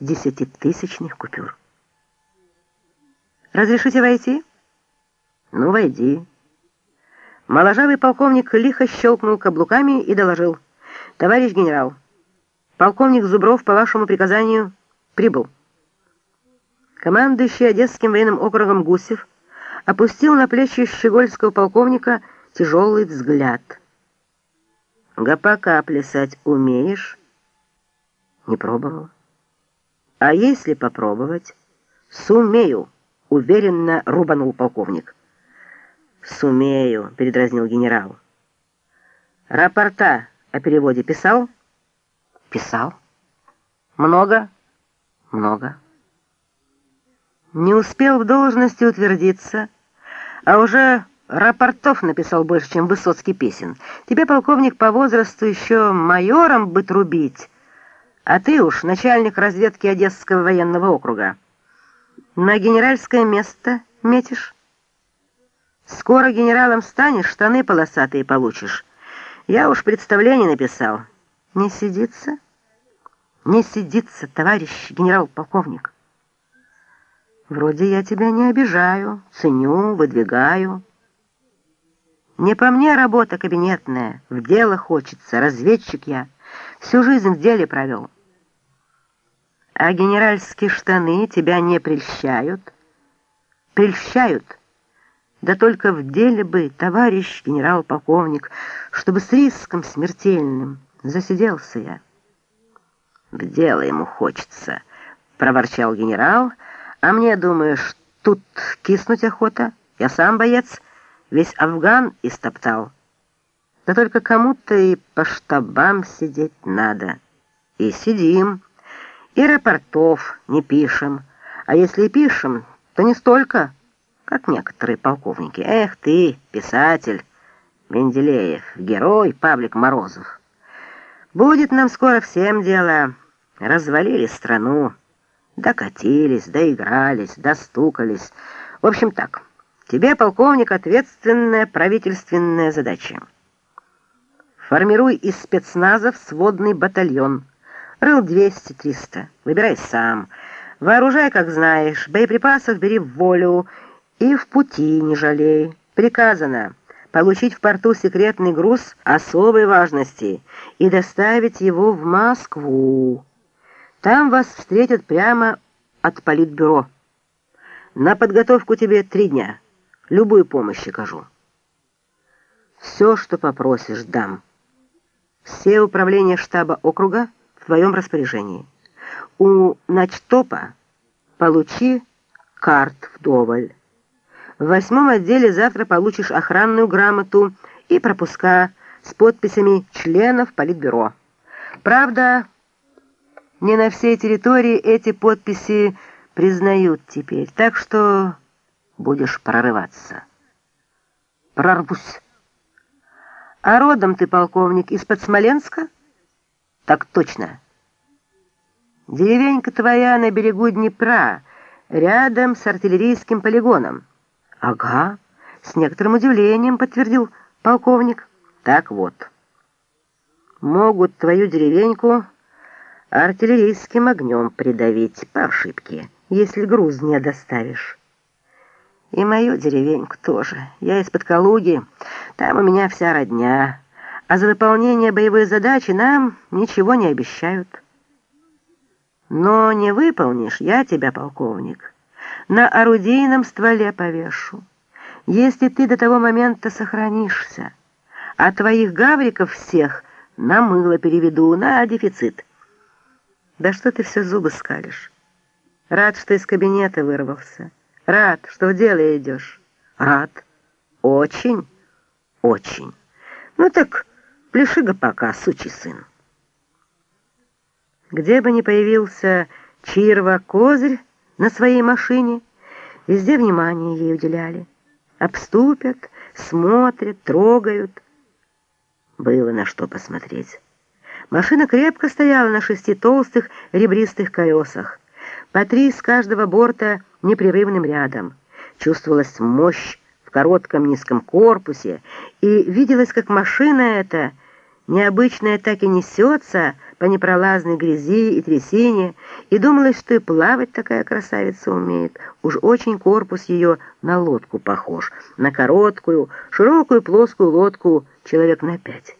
десятитысячных купюр. «Разрешите войти?» «Ну, войди». Моложавый полковник лихо щелкнул каблуками и доложил. «Товарищ генерал, полковник Зубров по вашему приказанию прибыл». Командующий Одесским военным округом Гусев опустил на плечи щегольского полковника тяжелый взгляд. «Гопака плясать умеешь?» «Не пробовал». «А если попробовать?» «Сумею», — уверенно рубанул полковник. «Сумею», — передразнил генерал. «Рапорта о переводе писал?» «Писал». «Много?» «Много». Не успел в должности утвердиться, а уже рапортов написал больше, чем Высоцкий песен. Тебе, полковник, по возрасту еще майором бы трубить, а ты уж начальник разведки Одесского военного округа. На генеральское место метишь? Скоро генералом станешь, штаны полосатые получишь. Я уж представление написал. Не сидится? Не сидится, товарищ генерал-полковник. Вроде я тебя не обижаю, ценю, выдвигаю. Не по мне работа кабинетная, в дело хочется, разведчик я, всю жизнь в деле провел. А генеральские штаны тебя не прельщают? Прельщают. Да только в деле бы, товарищ генерал-полковник, чтобы с риском смертельным засиделся я. В дело ему хочется, проворчал генерал, — а мне, думаешь, тут киснуть охота? Я сам боец, весь Афган истоптал. Да только кому-то и по штабам сидеть надо. И сидим, и рапортов не пишем. А если и пишем, то не столько, как некоторые полковники. Эх ты, писатель, Менделеев, герой Павлик Морозов. Будет нам скоро всем дело. Развалили страну. Докатились, доигрались, достукались. В общем так, тебе, полковник, ответственная правительственная задача. Формируй из спецназов сводный батальон. Рыл 200-300. Выбирай сам. Вооружай, как знаешь. Боеприпасов бери в волю. И в пути не жалей. Приказано получить в порту секретный груз особой важности и доставить его в Москву. Там вас встретят прямо от политбюро. На подготовку тебе три дня. Любую помощь окажу. Все, что попросишь, дам. Все управления штаба округа твоем распоряжении. У начтопа получи карт вдоволь. В восьмом отделе завтра получишь охранную грамоту и пропуска с подписями членов политбюро. Правда, не на всей территории эти подписи признают теперь, так что будешь прорываться. Прорвусь. А родом ты, полковник, из-под Смоленска? Так точно. Деревенька твоя на берегу Днепра, рядом с артиллерийским полигоном. Ага, с некоторым удивлением подтвердил полковник. Так вот, могут твою деревеньку артиллерийским огнем придавить по ошибке, если груз не доставишь. И мою деревеньку тоже. Я из-под Калуги, там у меня вся родня, а за выполнение боевой задачи нам ничего не обещают. Но не выполнишь, я тебя, полковник, на орудийном стволе повешу. Если ты до того момента сохранишься, а твоих гавриков всех на мыло переведу, на дефицит. Да что ты все зубы скалишь? Рад, что из кабинета вырвался. Рад, что в дело идешь. Рад. Очень, очень. Ну так пляши-га пока, сучий сын. Где бы ни появился Чирва Козырь на своей машине, везде внимание ей уделяли. Обступят, смотрят, трогают. Было на что посмотреть. Машина крепко стояла на шести толстых ребристых колесах, по три с каждого борта непрерывным рядом. Чувствовалась мощь в коротком низком корпусе, и виделось, как машина эта необычная так и несется по непролазной грязи и трясине, и думалось, что и плавать такая красавица умеет. Уж очень корпус ее на лодку похож, на короткую, широкую плоскую лодку человек на пять.